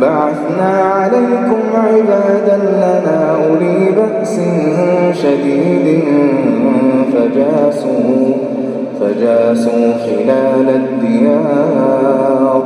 بعثنا عليكم عبادا لنا أولي بأس شديد فجاسوا فجاسوا خلال الديار.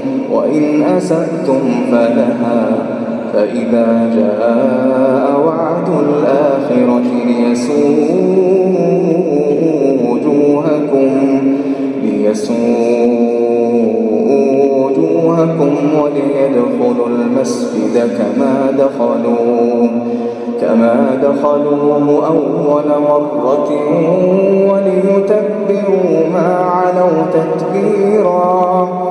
وإن أسأتم فلها فإذا جاء وعد الآخرة ليسوءوا وجوهكم ليسوءوا وجوهكم وليدخلوا المسجد كما دخلوا كما دخلوه أول مرة وليتبروا ما علوا تتبيرا.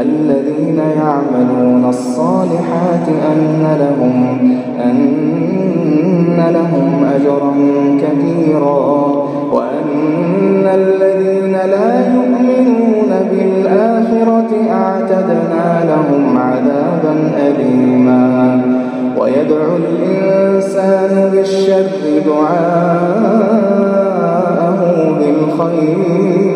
الذين يعملون الصالحات أن لهم أن لهم أجرا كثيرا وأن الذين لا يؤمنون بالآخرة أعتدنا لهم عذابا أليما ويدعو الإنسان بالشر دعاءه بالخير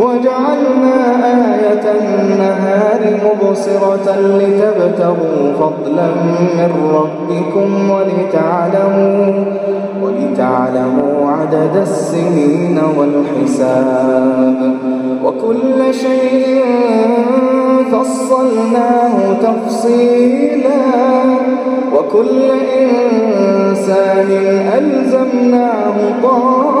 وجعلنا آية النهار مبصرة لتبتغوا فضلا من ربكم ولتعلموا ولتعلموا عدد السنين والحساب. وكل شيء فصلناه تفصيلا. وكل إنسان ألزمناه طائره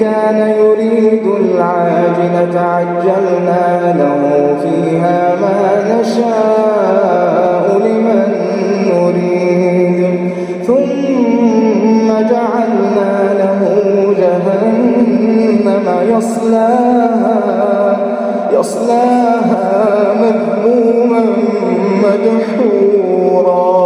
كان يريد العاجلة عجلنا له فيها ما نشاء لمن نريد. ثم جعلنا له جهنم يصلاها يصلاها مذموما مدحورا.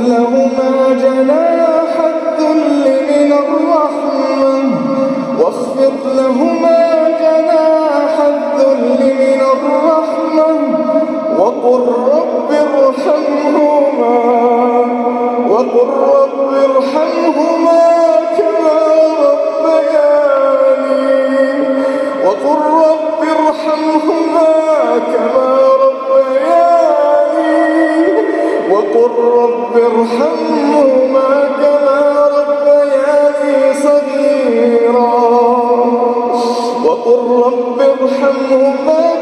لهما جناح الذل من واخفض لهما جناح الذل من الرحمة وقل رب ارحمهما وقل رب ارحمهما وقل رب ارحمهما كما ربياني صغيرا. وقل رب ارحمهما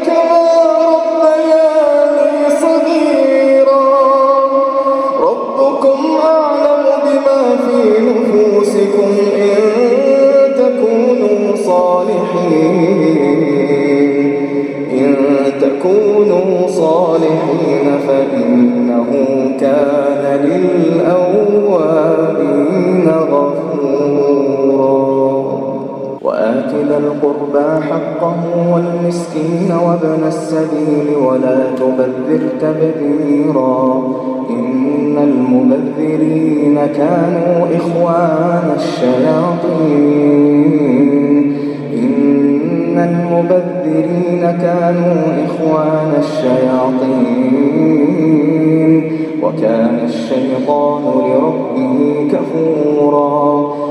القربى حقه والمسكين وابن السبيل ولا تبذر تبذيرا. إن المبذرين كانوا إخوان الشياطين. إن المبذرين كانوا إخوان الشياطين. وكان الشيطان لربه كفورا.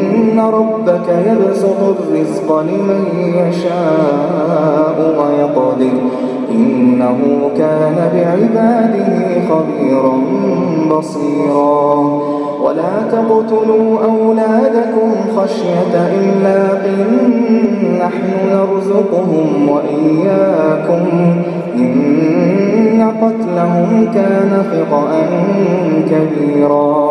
ربك يبسط الرزق لمن يشاء ويقدر. إنه كان بعباده خبيرا بصيرا. ولا تقتلوا أولادكم خشية إملاق. نحن نرزقهم وإياكم. إن قتلهم كان خطأ كبيرا.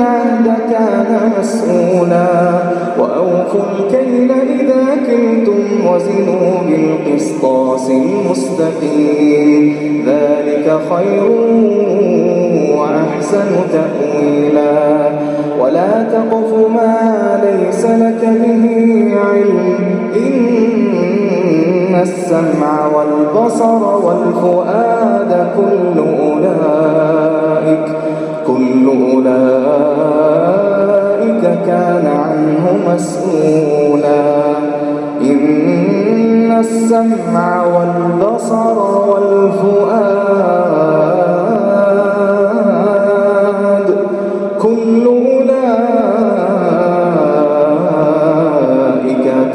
العهد كان مسؤولا. وأوفوا الكيل إذا كلتم وزنوا بالقسطاس المستقيم. ذلك خير وأحسن تأويلا. ولا تقف ما ليس لك به السمع والبصر والفؤاد كل أولئك كل أولئك كان عنه مسؤولا. إن السمع والبصر والفؤاد كل أولئك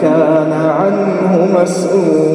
كان عنه مسؤولا. ولا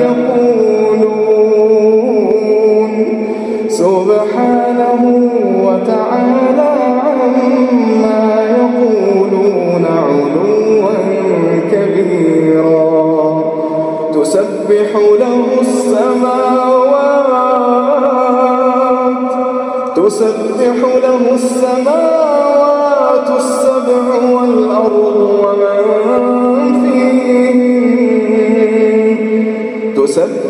يقولون. سبحانه وتعالى عما يقولون علوا كبيرا. تسبح له السماوات. تسبح له السماوات.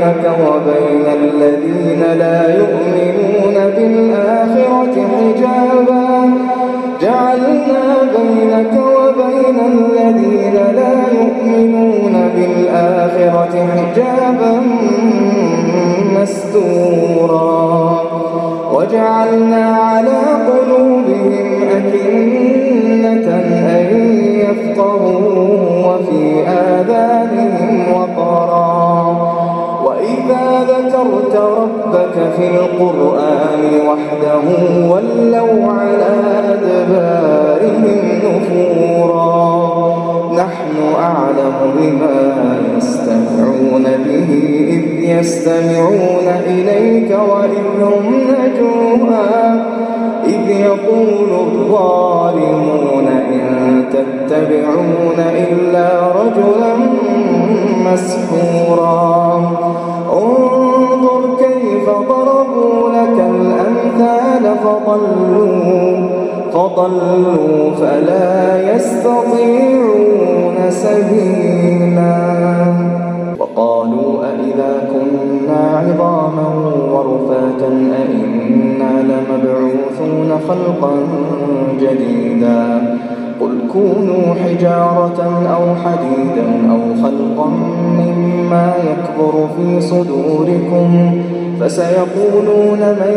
بينك وبين الذين لا يؤمنون بالآخرة حجابا. جعلنا بينك وبين الذين لا يؤمنون بالآخرة حجابا مستورا. وجعلنا على قلوبهم أكنة أن يفقهوا وفي آذانهم في القرآن وحده ولوا على أدبارهم نفورا. نحن أعلم بما يستمعون به إذ يستمعون إليك وإذ هم نجوها. إذ يقول الظالمون إن تتبعون إلا رجلا مسحورا. انظر كيف لك الأمثال فضلوا فضلوا فلا يستطيعون سبيلا. وقالوا أئذا كنا عظاما ورفاتا أئنا لمبعوثون خلقا جديدا. قل كونوا حجارة أو حديدا أو خلقا مما يكبر في صدوركم فسيقولون من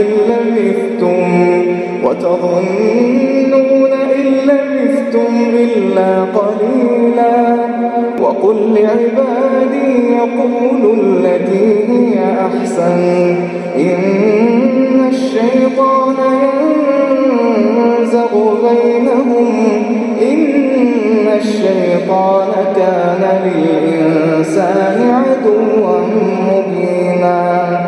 إن لبثتم وتظنون إن لبثتم إلا قليلا وقل لعبادي يقولوا التي هي أحسن إن الشيطان ينزغ بينهم إن الشيطان كان للإنسان عدوا مبينا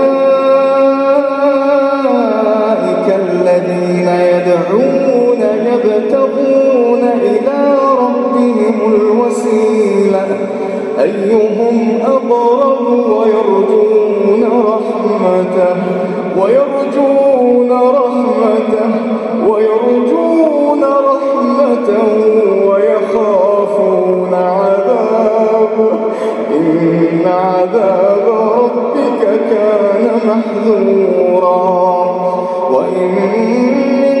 أيهم أقرب ويرجون رحمته ويرجون رحمته ويرجون رحمته ويخافون عذابه. إن عذاب ربك كان محذورا. وإن من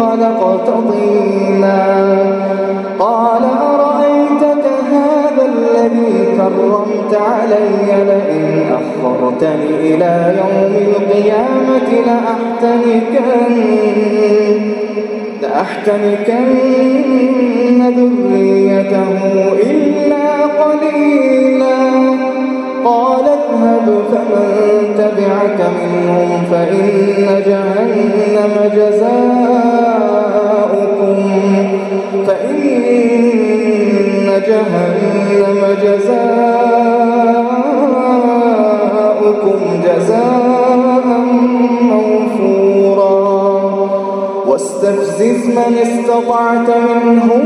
خلقت طينا قال أرأيتك هذا الذي كرمت علي؟ لئن أخرتني إلى يوم القيامة لأحتنكن لأحتنكن ذريته إلا قليلا. اذهب فمن تبعك منهم فإن جهنم جزاؤكم. فإن جهنم جزاؤكم جزاء موفورا. واستفزز من استطعت منهم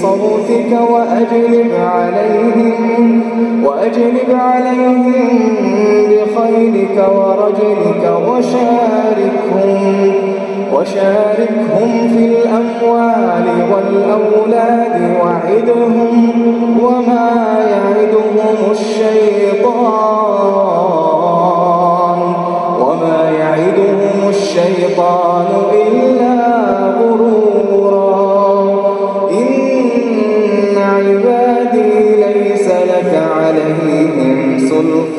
بصوتك وأجلب عليهم وأجلب عليهم بخيلك ورجلك وشاركهم وشاركهم في الأموال والأولاد وعدهم وما يعدهم الشيطان وما يعدهم الشيطان إلا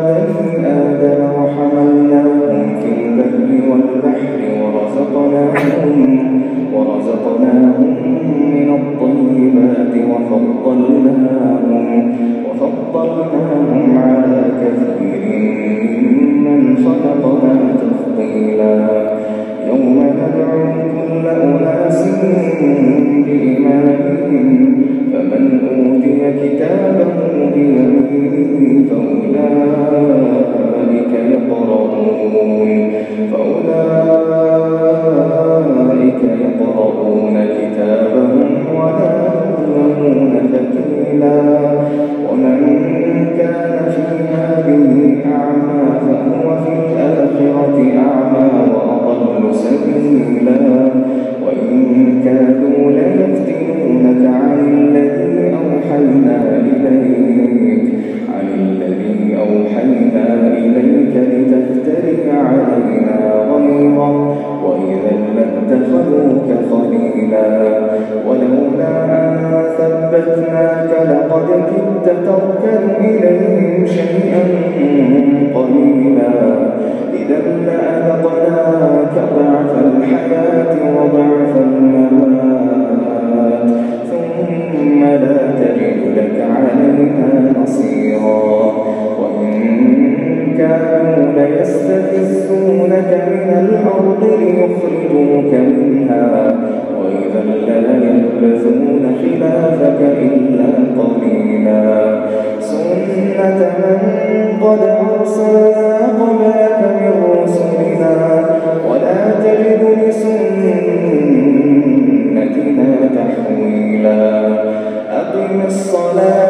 بني آدم وحملناهم في البر والبحر ورزقناهم ورزقناهم من الطيبات وفضلناهم وفضلناهم على كثير ممن خلقنا تفضيلا. يوم ندعو كل أناس ذاك لقد كدت تركن إليهم شيئا قليلا. إذا لأذقناك ضعف الحياة وضعف الممات. ثم لا تجد لك عليها نصيرا. وإن كانوا ليستفزونك من الأرض ليخرجوك منها. وإذا ليستفزونك يلبثون خلافك إلا قليلا. سنة من قد أرسلنا قبلك من رسلنا ولا تجد لسنتنا تحويلا. أقم الصلاة